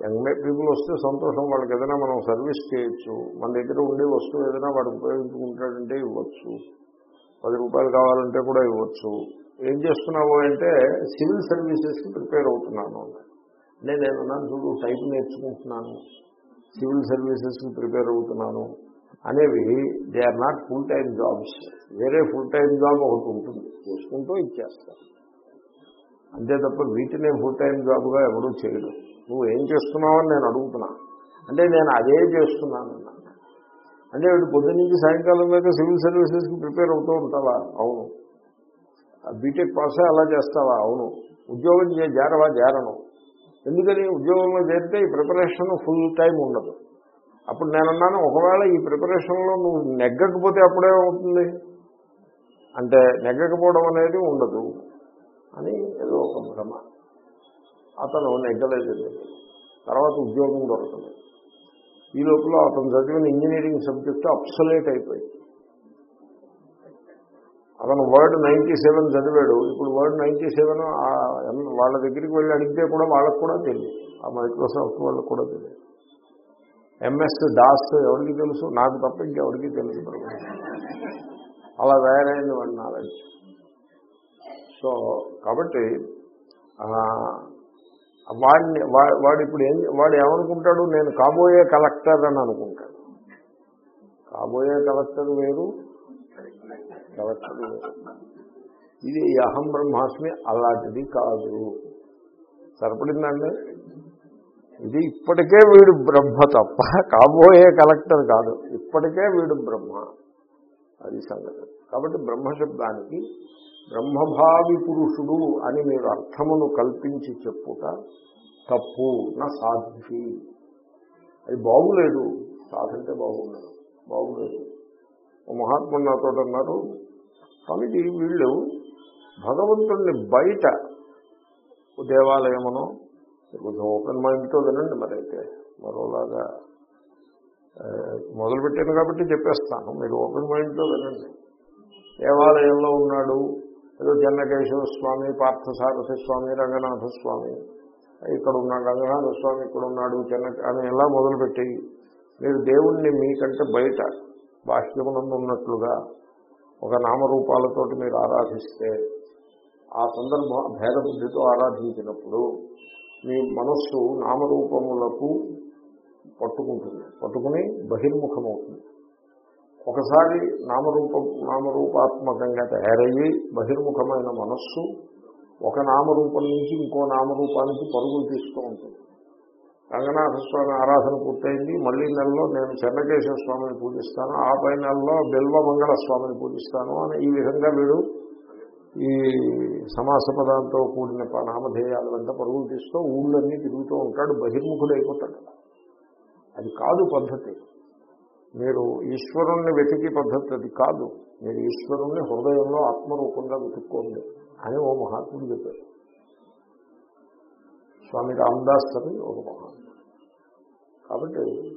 Young man people వస్తే సంతోషం వాళ్ళకి ఏదైనా మనం సర్వీస్ చేయొచ్చు. మన దగ్గర ఉండే వస్తువు ఏదైనా వాడు ఉపయోగించుకుంటాడంటే ఇవ్వచ్చు. పది రూపాయలు కావాలంటే కూడా ఇవ్వచ్చు. ఏం చేస్తున్నావు అంటే సివిల్ సర్వీసెస్కి ప్రిపేర్ అవుతున్నాను అంటే నేను అన్నాను చూడు టైప్ నేర్చుకుంటున్నాను. సివిల్ సర్వీసెస్కి ప్రిపేర్ అవుతున్నాను. అనేవి they are not full time jobs. వేరే ఫుల్ టైం జాబ్ ఒకటి ఉంటుంది. చేసుకుంటూ ఇచ్చేస్తారు. అంతే తప్ప వీటినే ఫుల్ టైం జాబ్గా ఎవరూ చేయడు నువ్వు ఏం చేస్తున్నావని నేను అడుగుతున్నా. అంటే నేను అదే చేస్తున్నాను. అంటే వీడు పొద్దున్న నుంచి సాయంకాలం దాకా సివిల్ సర్వీసెస్కి ప్రిపేర్ అవుతూ ఉంటావా? అవును. బీటెక్ పాసే అలా చేస్తావా? అవును. ఉద్యోగం చే చేరవా చేరను ఎందుకని? ఉద్యోగంలో చేరితే ఈ ప్రిపరేషన్ ఫుల్ టైం ఉండదు. అప్పుడు నేనన్నాను ఒకవేళ ఈ ప్రిపరేషన్లో నువ్వు నెగ్గకపోతే అప్పుడే అవుతుంది. అంటే నెగ్గకపోవడం అనేది ఉండదు అని ఏదో ఒక భ్రమ. అతను నెగ్గలేదు తర్వాత ఉద్యోగం దొరకదు. ఈ లోపల అతను చదివిన ఇంజనీరింగ్ సబ్జెక్టు అప్సలేట్ అయిపోయింది. అతను వర్డ్ నైంటీ సెవెన్ చదివాడు. ఇప్పుడు వర్డ్ నైంటీ సెవెన్ వాళ్ళ దగ్గరికి వెళ్ళి అడిగితే కూడా వాళ్ళకు కూడా తెలియదు. ఆ మైక్రోసాఫ్ట్ వాళ్ళకు కూడా తెలియదు. ఎంఎస్ దాస్ ఎవరికి తెలుసు? నాకు తప్ప ఇంకెవరికి తెలుసు. అలా తయారైంది వాడి నాలెడ్జ్. సో కాబట్టి వాడిని వాడు ఇప్పుడు ఏం వాడు ఏమనుకుంటాడు? నేను కాబోయే కలెక్టర్ అని అనుకుంటాడు. కాబోయే కలెక్టర్ వేరు. కలెక్టర్ వేరు. ఇది అహం బ్రహ్మాస్మి అలాంటిది కాదు. సరిపడిందండి ఇది ఇప్పటికే వీడు బ్రహ్మ తప్ప కాబోయే కలెక్టర్ కాదు. ఇప్పటికే వీడు బ్రహ్మ. అది సంగతి. కాబట్టి బ్రహ్మశబ్దానికి బ్రహ్మభావి పురుషుడు అని మీరు అర్థమును కల్పించి చెప్పుట తప్పు నా సాధ్వి. అది బాగులేదు. సాధంటే బాగున్నాడు బాగులేదు. ఓ మహాత్ముడు నాతో అన్నారు స్వామిజీ వీళ్ళు భగవంతుడిని బయట దేవాలయమనో దేవాలయమునో కొంచెం ఓపెన్ మైండ్తో వినండి మరైతే. మరోలాగా మొదలుపెట్టాను కాబట్టి చెప్పేస్తాను. మీరు ఓపెన్ మైండ్తో వినండి. దేవాలయంలో ఉన్నాడు. ఏదో చెన్నకేశవ స్వామి పార్థసారథి స్వామి రంగనాథ స్వామి. ఇక్కడ ఉన్నాడు రంగనాథ స్వామి ఇక్కడ ఉన్నాడు. చెన్న అని ఎలా మొదలుపెట్టి మీరు దేవుణ్ణి మీకంటే బయట బాహ్యమునందు ఉన్నట్లుగా ఒక నామరూపాలతోటి మీరు ఆరాధిస్తే ఆ సందర్భం భేద బుద్ధితో ఆరాధించినప్పుడు మీ మనస్సు నామరూపములకు పట్టుకుంటుంది. పట్టుకుని బహిర్ముఖమవుతుంది. ఒకసారి నామరూప నామరూపాత్మకంగా తయారయ్యి బహిర్ముఖమైన మనస్సు ఒక నామరూపం నుంచి ఇంకో నామరూపానికి పరుగులు తీస్తూ ఉంటుంది. రంగనాథ స్వామి ఆరాధన పూర్తయింది. మళ్ళీ నెలలో నేను చెన్నకేశ్వర స్వామిని పూజిస్తాను. ఆ పై నెలలో బిల్వ మంగళ స్వామిని పూజిస్తాను అని ఈ విధంగా వీడు ఈ సమాస పదాలతో కూడిన ప- నామధేయాల వెంట పరుగులు తీస్తూ ఊళ్ళన్నీ తిరుగుతూ ఉంటాడు బహిర్ముఖుడైపోతాడు. అది కాదు పద్ధతి. మీరు ఈశ్వరుణ్ణి వెతికి పద్ధతి అది కాదు. మీరు ఈశ్వరుణ్ణి హృదయంలో ఆత్మరూపంగా వెతుక్కోండి అని ఓ మహాత్ముడు చెప్పారు స్వామి రామదాస్ అని ఒక మహాత్ముడు. కాబట్టి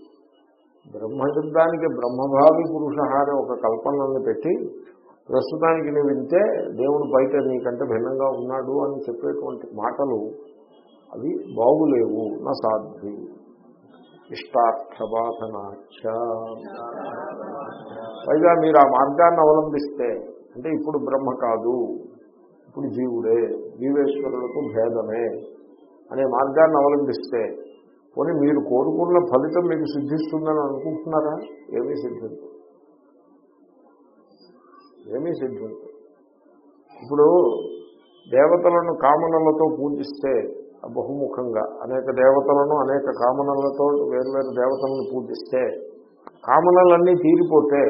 బ్రహ్మశబ్దానికి బ్రహ్మభావి పురుష అనే ఒక కల్పనను పెట్టి ప్రస్తుతానికి నువ్వు వింటే దేవుడు బయట నీకంటే భిన్నంగా ఉన్నాడు అని చెప్పేటువంటి మాటలు అవి బాగులేవు నా సాధ్వి. ఇష్టార్థబాధనాచ పైగా మీరు ఆ మార్గాన్ని అవలంబిస్తే అంటే ఇప్పుడు బ్రహ్మ కాదు ఇప్పుడు జీవుడే జీవేశ్వరులకు భేదమే అనే మార్గాన్ని అవలంబిస్తే పోనీ మీరు కోరుకున్న ఫలితం మీకు సిద్ధిస్తుందని అనుకుంటున్నారా? ఏమీ సిద్ధించదు. ఏమీ సిద్ధించదు ఇప్పుడు దేవతలను కామనలతో పూజిస్తే బహుముఖంగా అనేక దేవతలను అనేక కామనలతో వేరువేరు దేవతలను పూజిస్తే కామనలన్నీ తీరిపోతే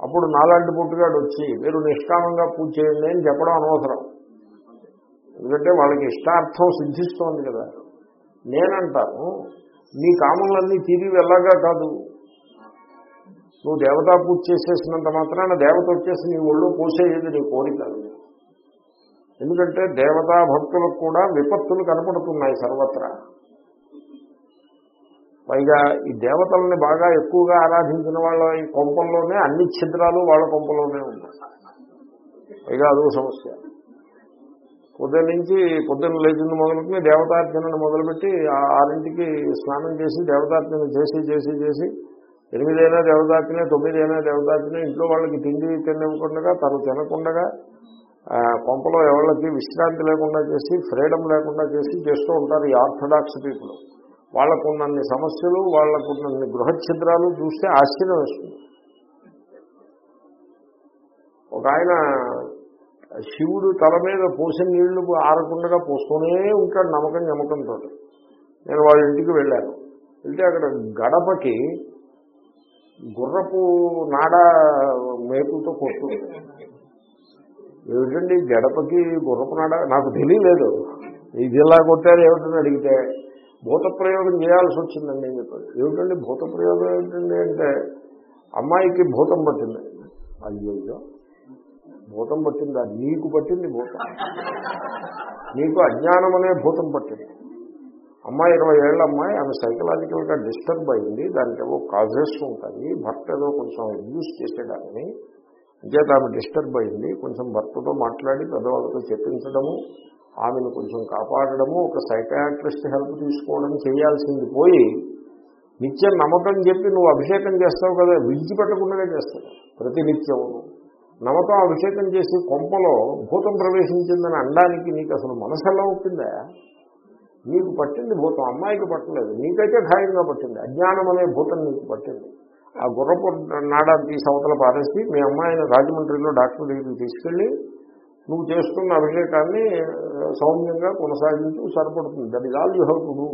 అప్పుడు నాలాంటి పుట్టుగాడు వచ్చి మీరు నిష్కామంగా పూజ చేయండి అని చెప్పడం అనవసరం. ఎందుకంటే వాళ్ళకి ఇష్టార్థం సిద్ధిస్తోంది కదా. నేనంటాను నీ కామనలన్నీ తీరి వెళ్ళగా కాదు. నువ్వు దేవతా పూజ చేసేసినంత మాత్రాన దేవత వచ్చేసి నీ ఒళ్ళో పోసేది నీ కోరిక. ఎందుకంటే దేవతా భక్తులకు కూడా విపత్తులు కనపడుతున్నాయి సర్వత్రా. పైగా ఈ దేవతల్ని బాగా ఎక్కువగా ఆరాధించిన వాళ్ళ ఈ కొంపల్లోనే అన్ని ఛిద్రాలు వాళ్ళ కొంపలోనే ఉన్నాయి. పైగా అదో సమస్య. పొద్దున్న నుంచి పొద్దున్న లేచింది మొదలుకుని దేవతార్చనను మొదలుపెట్టి ఆ ఆరింటికి స్నానం చేసి దేవతార్చన చేసి చేసి చేసి ఎనిమిదైనా దేవదాకినే తొమ్మిదైనా దేవదాకినే ఇంట్లో వాళ్ళకి తిండి తినివ్వకుండా తను తినకుండా కొంపలో ఎవరికి విశ్రాంతి లేకుండా చేసి ఫ్రీడమ్ లేకుండా చేసి చేస్తూ ఉంటారు ఈ ఆర్థడాక్స్ పీపుల్. వాళ్ళకున్నన్ని సమస్యలు వాళ్ళకున్నన్ని గృహఛిద్రాలు చూస్తే ఆశ్చర్యం వేస్తుంది. ఒక ఆయన శివుడు తల మీద పోసిన నీళ్ళు ఆరకుండా పోస్తూనే ఉంటాడు నమ్మకం నమ్మకంతో నేను వాళ్ళ ఇంటికి వెళ్ళాను. వెళ్తే అక్కడ గడపకి గుర్రపు నాడ మేకులతో కొట్టుంది ఏమిటండి గడపకి గుర్రపు నాడ? నాకు తెలియలేదు. ఈ జిల్లా కొట్టారు ఏమిటని అడిగితే భూత ప్రయోగం చేయాల్సి వచ్చిందండి అని చెప్పారు ఏమిటండి భూత ప్రయోగం ఏమిటండి అంటే అమ్మాయికి భూతం పట్టింది. అయ్యో భూతం పట్టిందా? నీకు పట్టింది భూతం. నీకు అజ్ఞానం అనే భూతం పట్టింది. అమ్మాయి ఇరవై ఏళ్ళ అమ్మాయి ఆమె సైకలాజికల్గా డిస్టర్బ్ అయింది దానికి ఏవో కాజెస్ ఉంటాయి భర్త ఏదో కొంచెం అబ్యూస్ చేసేదాన్ని. అంచేత ఆమె డిస్టర్బ్ అయింది కొంచెం భర్తతో మాట్లాడి పెద్దవాళ్ళతో చెప్పించడము ఆమెను కొంచెం కాపాడడము ఒక సైకాట్రిస్ట్ హెల్ప్ తీసుకోవడం చేయాల్సింది పోయి నిత్యం నమ్మకం చెప్పి నువ్వు అభిషేకం చేస్తావు కదా విడిచిపెట్టకుండా చేస్తావు. ప్రతి నిత్యము నమ్మకం అభిషేకం చేసి కొంపలో భూతం ప్రవేశించిందని అనడానికి నీకు అసలు మనసు ఎలా ఉంటుందా? నీకు పట్టింది భూతం అమ్మాయికి పట్టలేదు. నీకైతే ఖాయంగా పట్టింది. అజ్ఞానం అనే భూతం నీకు పట్టింది. ఆ గుర్రపు నాడాన్ని తీసి అవతల పారేసి మీ అమ్మాయిని రాజమండ్రిలో డాక్టర్ దగ్గరికి తీసుకెళ్ళి నువ్వు చేస్తున్న అభిషేకాన్ని సౌమ్యంగా కొనసాగించు సరిపడుతుంది. That is all you have to do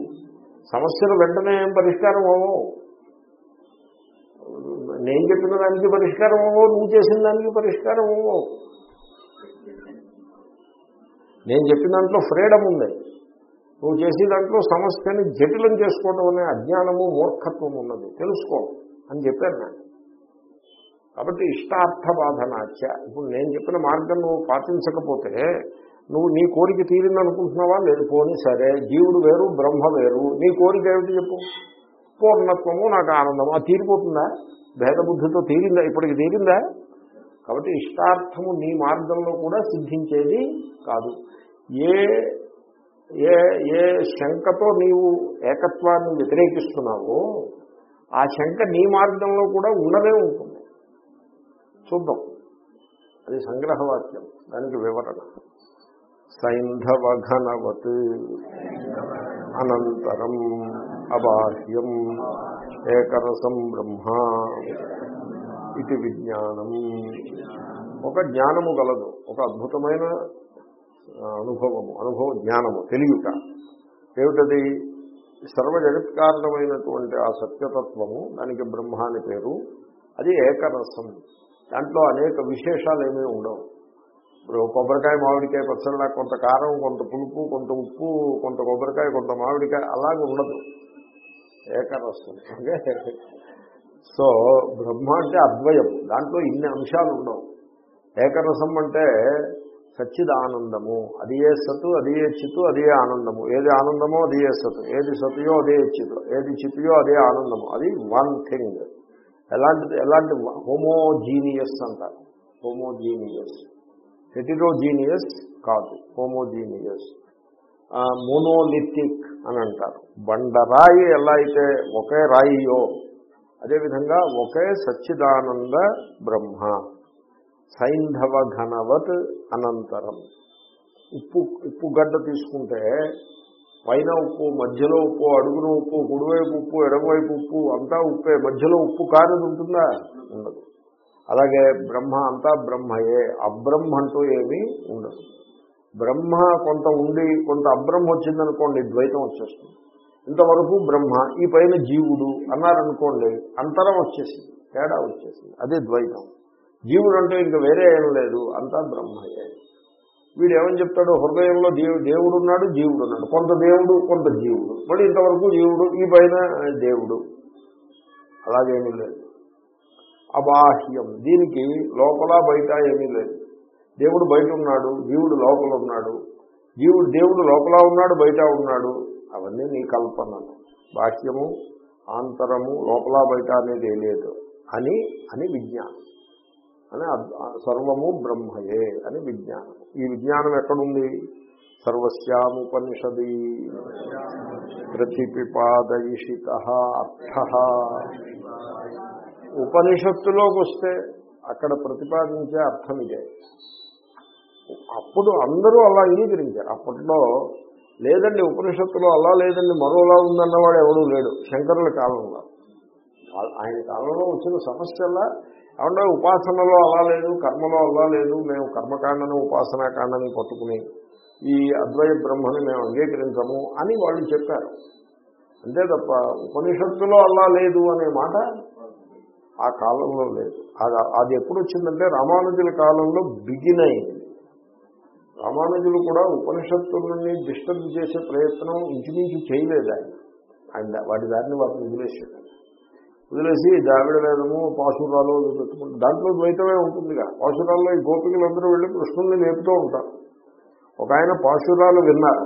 సమస్యలు వెంటనే ఏం పరిష్కారం అవ్వవు. నేను చెప్పిన దానికి పరిష్కారం అవ్వో నువ్వు చేసిన దానికి పరిష్కారం అవ్వో నేను చెప్పిన దాంట్లో ఫ్రీడమ్ ఉంది. నువ్వు చేసే దాంట్లో సమస్యని జటిలం చేసుకోవడం అనే అజ్ఞానము మూర్ఖత్వం ఉన్నది. తెలుసుకో అని చెప్పాను నేను. కాబట్టి ఇష్టార్థ బాధనాచ ఇప్పుడు నేను చెప్పిన మార్గం నువ్వు పాటించకపోతే నువ్వు నీ కోరిక తీరిందనుకుంటున్నావా? లేదు పోనీ సరే. జీవుడు వేరు బ్రహ్మ వేరు. నీ కోరిక ఏమిటి చెప్పు? పూర్ణత్వము నాకు ఆనందము. అది తీరిపోతుందా? భేదబుద్ధితో తీరిందా? ఇప్పటికి తీరిందా? కాబట్టి ఇష్టార్థము నీ మార్గంలో కూడా సిద్ధించేది కాదు. ఏ ఏ ఏ శంకతో నీవు ఏకత్వాన్ని వ్యతిరేకిస్తున్నావో ఆ శంక నీ మార్గంలో కూడా ఉన్నదే ఉంటుంది. చూద్దాం. అది సంగ్రహవాక్యం. దానికి వివరణ. సైంధవఘనవత్ అనంతరం అబాహ్యం ఏకరసం బ్రహ్మ ఇది విజ్ఞానం. ఒక జ్ఞానము గలదు. ఒక అద్భుతమైన అనుభవము అనుభవ జ్ఞానము తెలియట ఏమిటది? సర్వ జగత్కారణమైనటువంటి ఆ సత్యతత్వము దానికి బ్రహ్మ అని పేరు అది ఏకరసం. దాంట్లో అనేక విశేషాలు ఏమీ ఉండవు. ఇప్పుడు కొబ్బరికాయ మామిడికాయ పచ్చళ్ళ కొంత కారం కొంత పులుపు కొంత ఉప్పు కొంత కొబ్బరికాయ కొంత మామిడికాయ అలాగే ఉండదు. ఏకరసం. ఓకే? సో బ్రహ్మ అంటే అద్వయం. దాంట్లో ఇన్ని అంశాలు ఉండవు ఏకరసం అంటే సచ్చిదానందము. అది ఏ సతు అది ఏ చిత్తు అదే ఆనందము. ఏది ఆనందమో అది ఏ సత్తు ఏది సతుయో అదే చిత్తు. ఏది చిత్తుయో అదే ఆనందము. అది వన్ థింగ్. ఎలాంటిది ఎలాంటి హోమోజీనియస్ అంటారు. హోమోజీనియస్. హెటిరోజీనియస్ కాదు. హోమోజీనియస్. మోనోలిథిక్ అని అంటారు. బండరాయి ఎలా అయితే ఒకే రాయియో అదేవిధంగా ఒకే సచ్చిదానంద బ్రహ్మ. సైంధవ ఘనవత్ అనంతరం. ఉప్పు ఉప్పు గడ్డ తీసుకుంటే పైన ఉప్పు మధ్యలో ఉప్పు అడుగున ఉప్పు కుడివైపు ఉప్పు ఎడమవైపు ఉప్పు అంతా ఉప్పే మధ్యలో ఉప్పు కానిది ఉంటుందా? ఉండదు. అలాగే బ్రహ్మ అంతా బ్రహ్మయే అబ్రహ్మ అంటూ ఏమీ ఉండదు. బ్రహ్మ కొంత ఉండి కొంత అబ్రహ్మ వచ్చిందనుకోండి ద్వైతం వచ్చేస్తుంది. ఇంతవరకు బ్రహ్మ ఈ పైన జీవుడు అన్నారనుకోండి అంతరం వచ్చేసింది తేడా వచ్చేసింది అదే ద్వైతం. జీవుడు అంటే ఇంకా వేరే ఏం లేదు అంతా బ్రహ్మయే. వీడు ఏమని చెప్తాడు హృదయంలో దేవుడు దేవుడు ఉన్నాడు జీవుడు ఉన్నాడు కొంత దేవుడు కొంత జీవుడు. మళ్ళీ ఇంతవరకు జీవుడు ఈ పైన దేవుడు. అలాగేమీ లేదు. అబాహ్యం. దీనికి లోపల బయట ఏమీ లేదు. దేవుడు బయట ఉన్నాడు జీవుడు లోపల ఉన్నాడు జీవుడు దేవుడు లోపల ఉన్నాడు బయట ఉన్నాడు. అవన్నీ నీ కల్పనలు. బాహ్యము ఆంతరము లోపల బయట అనేది లేదు. అని అని విజ్ఞానం. అని సర్వము బ్రహ్మయే అని విజ్ఞానం. ఈ విజ్ఞానం ఎక్కడుంది? సర్వస్యాముపనిషది. ప్రతిపిపాదయిషిత అర్థ. ఉపనిషత్తులోకి వస్తే అక్కడ ప్రతిపాదించే అర్థం ఇదే. అప్పుడు అందరూ అలా అంగీకరించారు. అప్పట్లో లేదండి ఉపనిషత్తులో అలా లేదండి మరోలా ఉందన్నవాడు ఎవడూ లేడు. శంకరుల కాలంలో. ఆయన కాలంలో వచ్చిన సమస్యలా ఏమంటే ఉపాసనలో అలా లేదు కర్మలో అలా లేదు మేము కర్మకాండను ఉపాసనాకాండని పట్టుకుని ఈ అద్వయ బ్రహ్మని మేము అంగీకరించము అని వాళ్ళు చెప్పారు. అంతే తప్ప ఉపనిషత్తులో అలా లేదు అనే మాట ఆ కాలంలో లేదు. అది అది ఎప్పుడు వచ్చిందంటే రామానుజుల కాలంలో బిగిన్ అయింది. రామానుజులు కూడా ఉపనిషత్తులని డిస్టర్బ్ చేసే ప్రయత్నం ఇంచుమించు చేయలేదు ఆయన. అండ్ వాటి దారిని వాటిని వదిలేసాడు వదిలేసి ద్రావిడ వేదము పాశురాలు పెట్టుకుంటారు దాంట్లో ద్వైతమే ఉంటుందిగా. పాశురాల్లో ఈ గోపికలందరూ వెళ్ళి కృష్ణుల్ని లేపుతూ ఉంటారు. ఒక ఆయన పాశురాలు విన్నారు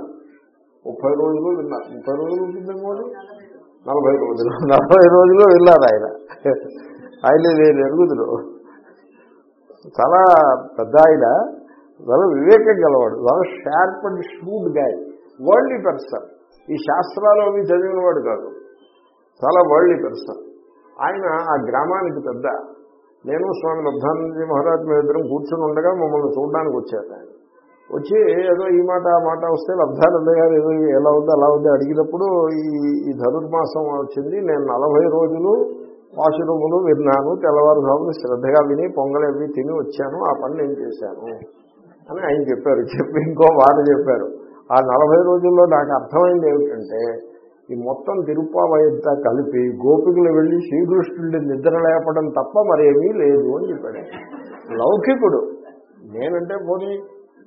ముప్పై రోజులు విన్నారు ముప్పై రోజులు ఉంటుందేమో నలభై రోజులు. <laughs> నలభై రోజులు విన్నారు ఆయన. ఆయన నేను ఎరుగుదురు. చాలా పెద్ద ఆయన. చాలా వివేకం గలవాడు. చాలా షార్ప్ అండ్ షూడ్ గాయ వరల్డ్ పర్సన్ ఈ శాస్త్రాలు అవి చదివిన వాడు కాదు. చాలా వరల్డ్ పర్సన్ ఆయన ఆ గ్రామానికి పెద్ద. నేను స్వామి లబ్ధానందజీ మహారాజ్ మీ ఇద్దరం కూర్చొని ఉండగా మమ్మల్ని చూడడానికి వచ్చారు ఆయన. వచ్చి ఏదో ఈ మాట ఆ మాట వస్తే లబ్ధానంద గారు ఏదో ఎలా ఉందో అలా ఉంది అడిగినప్పుడు ఈ ఈ ధనుర్మాసం వచ్చింది నేను నలభై రోజులు వాషరూములు విన్నాను తెల్లవారుజాములు శ్రద్ధగా విని పొంగలవి తిని వచ్చాను ఆ పని నేను చేశాను అని ఆయన చెప్పారు. చెప్పి ఇంకో మాట చెప్పారు. ఆ నలభై రోజుల్లో నాకు అర్థమైంది ఏమిటంటే ఈ మొత్తం తిరుప్పావయంతా కలిపి గోపికులు వెళ్ళి శ్రీకృష్ణుడి నిద్ర లేపడం తప్ప మరేమీ లేదు అని చెప్పాడు. లౌకికుడు. నేనంటే పోనీ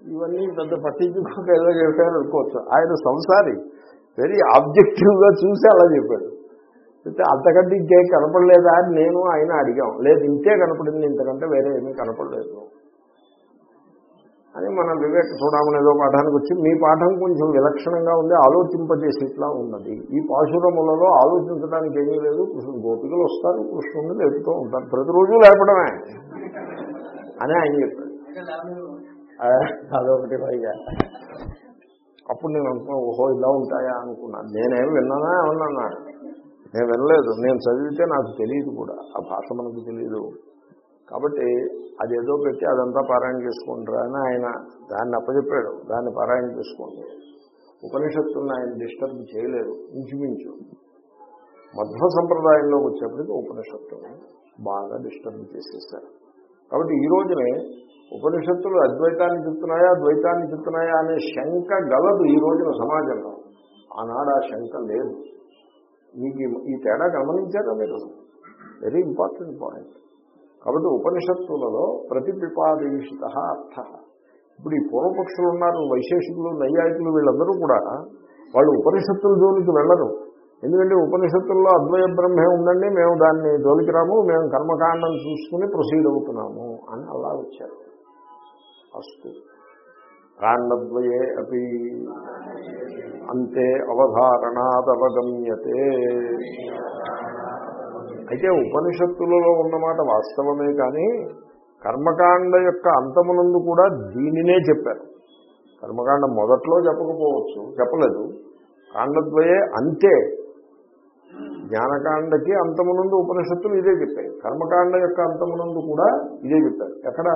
ఇవన్నీ పెద్ద పట్టించుకోక ఏదో చెప్పారు అనుకోవచ్చు. ఆయన సంసారి. వెరీ ఆబ్జెక్టివ్గా చూసి అలా చెప్పాడు. అయితే అంతకంటే ఇంకేం కనపడలేదా అని నేను ఆయన అడిగాం. లేదు ఇంతే కనపడింది ఇంతకంటే వేరే ఏమీ కనపడలేదు. అని మన వివేక చూడమని ఏదో పాఠానికి వచ్చి మీ పాఠం కొంచెం విలక్షణంగా ఉంది ఆలోచింపజేసేట్లా ఉన్నది. ఈ పాశురములలో ఆలోచించడానికి ఏమీ లేదు. కృష్ణుడు గోపికలు వస్తారు కృష్ణుడిని లేపుతూ ఉంటారు. ప్రతిరోజు లేపడమే అని ఆయన చెప్పాడు. అదొకటి పైగా. అప్పుడు నేను అనుకున్నాను ఓహో ఇలా ఉంటాయా? అనుకున్నాను. నేనేం విన్నానా? ఏమన్నా నేను వినలేదు. నేను చదివితే నాకు తెలియదు కూడా. ఆ భాష మనకు తెలియదు కాబట్టి అదేదో పెట్టి అదంతా పారాయణ చేసుకుంటారా అని ఆయన దాన్ని అప్పచెప్పాడు. దాన్ని పారాయణ చేసుకోండి. ఉపనిషత్తులను ఆయన డిస్టర్బ్ చేయలేదు. ఇంచుమించు. మధ్వ సంప్రదాయంలో వచ్చేప్పటికి ఉపనిషత్తులను బాగా డిస్టర్బ్ చేసేసారు కాబట్టి ఈ రోజునే ఉపనిషత్తులు అద్వైతాన్ని చెప్తున్నాయా ద్వైతాన్ని చెప్తున్నాయా అనే శంక గలదు ఈ రోజున సమాజంలో. ఆనాడు ఆ శంక లేదు. మీకు ఈ- ఈ తేడా గమనించారా మీరు? వెరీ ఇంపార్టెంట్ పాయింట్ కాబట్టి ఉపనిషత్తులలో ప్రతిపిపాదేశిత అర్థ. ఇప్పుడు ఈ పూర్వపక్షులు ఉన్నారు వైశేషికులు నైయాయికులు వీళ్ళందరూ కూడా వాళ్ళు ఉపనిషత్తుల జోలికి వెళ్ళరు. ఎందుకంటే ఉపనిషత్తుల్లో అద్వయ బ్రహ్మే ఉందండి మేము దాన్ని జోలికి రాము మేము కర్మకాండం చూసుకుని ప్రొసీడ్ అవుతున్నాము అని అలా వచ్చారు. అస్తు. కాండద్వయే అపి. అంతే అవధారణాదవగమ్యతే. అయితే ఉపనిషత్తులలో ఉన్నమాట వాస్తవమే కానీ కర్మకాండ యొక్క అంతమునందు కూడా దీనినే చెప్పారు. కర్మకాండ మొదట్లో చెప్పకపోవచ్చు చెప్పలేదు. కాండద్వయే అంతే. జ్ఞానకాండకి అంతమునందు ఉపనిషత్తులు ఇదే చెప్పాయి. కర్మకాండ యొక్క అంతమునందు కూడా ఇదే చెప్పారు. ఎక్కడ?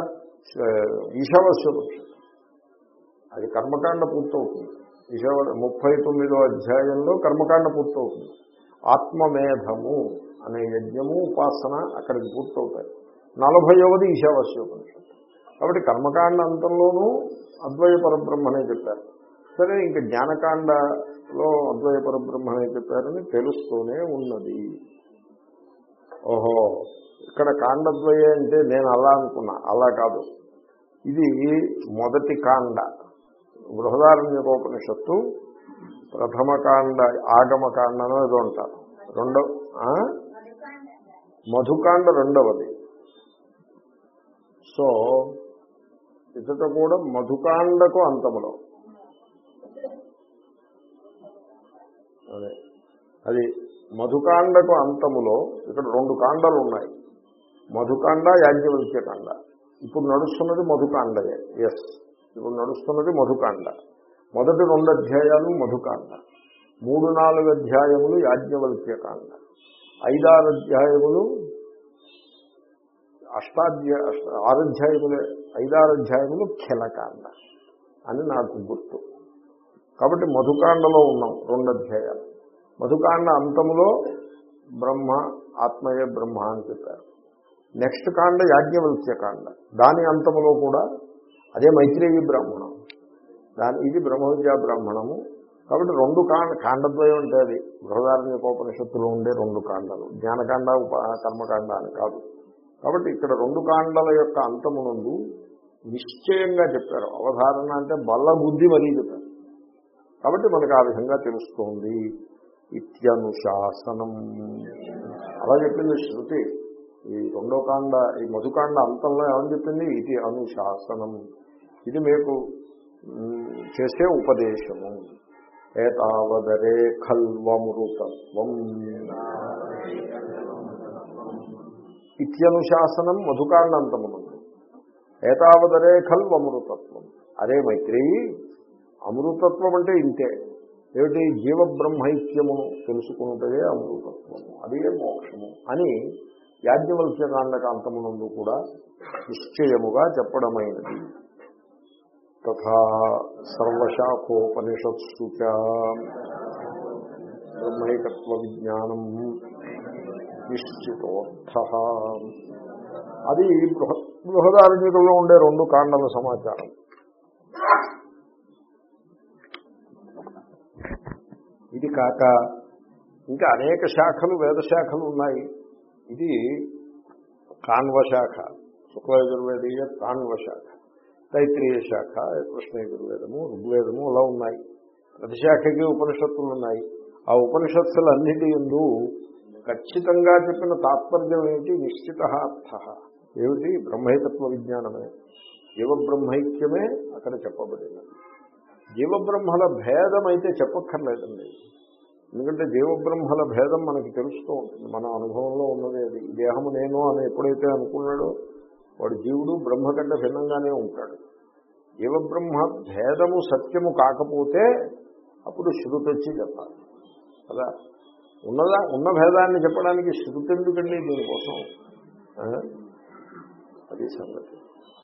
ఈశావాస్యోపనిషత్తు అది కర్మకాండ పూర్తవుతుంది. ఈశావ ముప్పై తొమ్మిదో అధ్యాయంలో కర్మకాండ పూర్తవుతుంది. ఆత్మమేధము. అనే యజ్ఞము ఉపాసన అక్కడికి పూర్తవుతాయి. నలభైవది ఈశావాస్యోపనిషత్తు. కాబట్టి కర్మకాండ అంతంలోనూ అద్వయ పరబ్రహ్మనే చెప్పారు. సరే ఇంకా జ్ఞానకాండలో అద్వయ పరబ్రహ్మనే చెప్పారని తెలుస్తూనే ఉన్నది. ఓహో ఇక్కడ కాండద్వయ అంటే నేను అలా అనుకున్నా. అలా కాదు. ఇది మొదటి కాండ. బృహదారణ్యకోపనిషత్తు ప్రథమ కాండ ఆగమ ఏదో అంటారు. రెండవ మధుకాండ రెండవది. సో ఇతట కూడా మధుకాండకు అంతములో. అదే. అది మధుకాండకు అంతములో ఇక్కడ రెండు కాండాలు ఉన్నాయి. మధుకాండ యాజ్ఞవల్క్యకాండ ఇప్పుడు నడుస్తున్నది మధుకాండయే. ఎస్ ఇప్పుడు నడుస్తున్నది మధుకాండ. మొదటి రెండు అధ్యాయాలు మధుకాండ. మూడు నాలుగు అధ్యాయములు యాజ్ఞవల్క్యకాండ. ఐదారు అధ్యాయములు అష్టాధ్యాయ ఆరు అధ్యాయములే ఐదారు అధ్యాయములు ఖిలకాండ అని నాకు గుర్తు. కాబట్టి మధుకాండలో ఉన్నాం రెండు అధ్యాయాలు. మధుకాండ అంతములో బ్రహ్మ ఆత్మయే బ్రహ్మ అని చెప్పారు. నెక్స్ట్ కాండ యాజ్ఞవల్క్య కాండ దాని అంతములో కూడా అదే మైత్రేయీ బ్రాహ్మణం. దాని ఇది బ్రహ్మవిద్యా బ్రాహ్మణము. కాబట్టి రెండు కాండ కాండద్వయం అంటే అది. బృహదారణ్యకోపనిషత్తులో ఉండే రెండు కాండాలు. జ్ఞానకాండ ఉప కర్మకాండ అని కాదు. కాబట్టి ఇక్కడ రెండు కాండల యొక్క అంతమునందు నిశ్చయంగా చెప్పారు. అవధారణ అంటే బల్ల బుద్ధి మరీ చెప్పారు. కాబట్టి మనకు ఆ విధంగా తెలుస్తోంది. ఇత్యనుశాసనం. అలా చెప్పింది శృతి. ఈ రెండో కాండ ఈ మధుకాండ అంతంలో ఏమని చెప్పింది? ఇది అనుశాసనం. ఇది మీకు చేసే ఉపదేశము. ఏతావదరే ఖల్వమృతత్వం ఇత్యనుశాసనం మధుకాండంతమునందు. ఏతావదరే ఖల్వమృతత్వం అరే మైత్రి అమృతత్వం అంటే ఇంతే. ఏమిటి? జీవబ్రహ్మైక్యమును తెలుసుకున్నదే అమృతత్వము అదే మోక్షము అని యాజ్ఞవల్క్యకాండకాంతమునందు కూడా నిశ్చయముగా చెప్పడమైనది. తథా సర్వశాఖోపనిషత్సు బ్రహ్మైకత్వ విజ్ఞానం నిశ్చితోర్థ అది బృహ బృహదారణ్యకంలో ఉండే రెండు కాండల సమాచారం. ఇది కాక ఇంకా అనేక శాఖలు వేదశాఖలు ఉన్నాయి. ఇది కాన్వశాఖ శుక్లయజుర్వేదీయ కాన్వశాఖ తైత్రీయ శాఖ కృష్ణయజుర్వేదము ఋగ్వేదము అలా ఉన్నాయి. ప్రతి శాఖకి ఉపనిషత్తులు ఉన్నాయి. ఆ ఉపనిషత్తులన్నిటి ఎందు ఖచ్చితంగా చెప్పిన తాత్పర్యం ఏమిటి? నిశ్చిత అర్థ ఏమిటి? బ్రహ్మైతత్వ విజ్ఞానమే. జీవబ్రహ్మైక్యమే అక్కడ చెప్పబడినది జీవబ్రహ్మల భేదం అయితే చెప్పక్కర్లేదండి. ఎందుకంటే జీవబ్రహ్మల భేదం మనకి తెలుస్తూ ఉంటుంది. మన అనుభవంలో ఉన్నది అది. దేహము నేను అని ఎప్పుడైతే అనుకున్నాడో వాడు జీవుడు బ్రహ్మ కంటే భిన్నంగానే ఉంటాడు. జీవబ్రహ్మ భేదము సత్యము కాకపోతే అప్పుడు శృతి వచ్చి చెప్పాలి. కదా? ఉన్నదా? ఉన్న భేదాన్ని చెప్పడానికి శృతి ఎందుకండి దీనికోసం? అది సంగతి.